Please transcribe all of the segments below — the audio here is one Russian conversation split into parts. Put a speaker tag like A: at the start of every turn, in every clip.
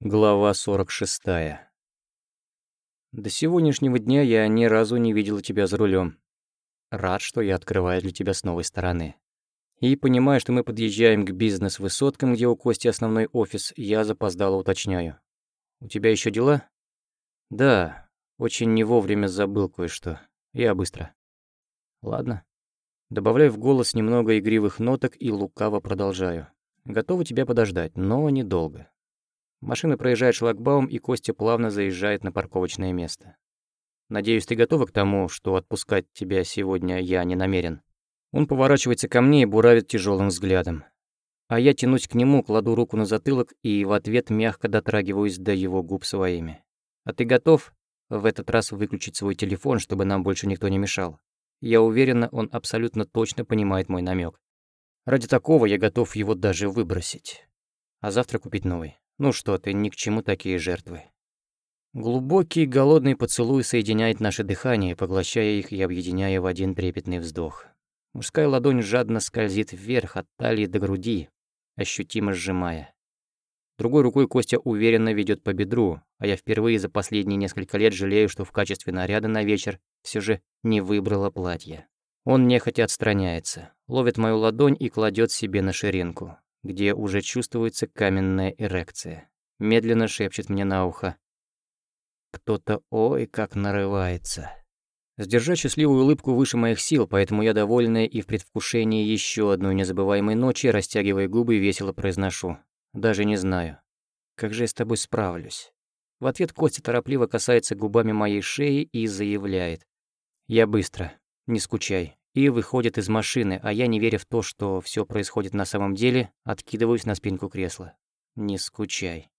A: Глава 46. До сегодняшнего дня я ни разу не видела тебя за рулем. Рад, что я открываю для тебя с новой стороны. И понимая, что мы подъезжаем к бизнес-высоткам, где у Кости основной офис, я запоздало уточняю. У тебя еще дела? Да, очень не вовремя забыл кое-что. Я быстро. Ладно. Добавляю в голос немного игривых ноток и лукаво продолжаю. Готова тебя подождать, но недолго. Машина проезжает шлагбаум, и Костя плавно заезжает на парковочное место. «Надеюсь, ты готова к тому, что отпускать тебя сегодня я не намерен?» Он поворачивается ко мне и буравит тяжелым взглядом. А я тянусь к нему, кладу руку на затылок и в ответ мягко дотрагиваюсь до его губ своими. «А ты готов в этот раз выключить свой телефон, чтобы нам больше никто не мешал?» Я уверена, он абсолютно точно понимает мой намек. Ради такого я готов его даже выбросить. А завтра купить новый. Ну что ты, ни к чему такие жертвы. Глубокий голодный поцелуй соединяет наши дыхания, поглощая их и объединяя в один трепетный вздох. Мужская ладонь жадно скользит вверх от талии до груди, ощутимо сжимая. Другой рукой Костя уверенно ведет по бедру, а я впервые за последние несколько лет жалею, что в качестве наряда на вечер все же не выбрала платье. Он нехотя отстраняется, ловит мою ладонь и кладет себе на ширинку где уже чувствуется каменная эрекция. Медленно шепчет мне на ухо. Кто-то ой как нарывается. Сдержать счастливую улыбку выше моих сил, поэтому я довольная и в предвкушении еще одной незабываемой ночи, растягивая губы, весело произношу. Даже не знаю. Как же я с тобой справлюсь? В ответ Костя торопливо касается губами моей шеи и заявляет. «Я быстро. Не скучай и выходит из машины, а я, не веря в то, что все происходит на самом деле, откидываюсь на спинку кресла. Не скучай.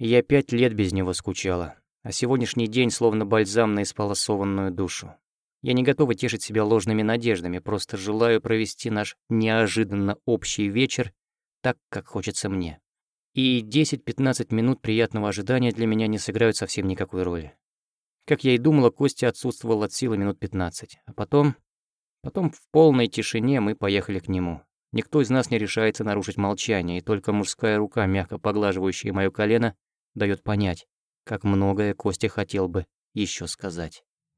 A: Я пять лет без него скучала, а сегодняшний день словно бальзам на исполосованную душу. Я не готова тешить себя ложными надеждами, просто желаю провести наш неожиданно общий вечер так, как хочется мне. И 10-15 минут приятного ожидания для меня не сыграют совсем никакой роли. Как я и думала, Костя отсутствовал от силы минут 15, а потом Потом в полной тишине мы поехали к нему. Никто из нас не решается нарушить молчание, и только мужская рука, мягко поглаживающая моё колено, дает понять, как многое Костя хотел бы еще сказать.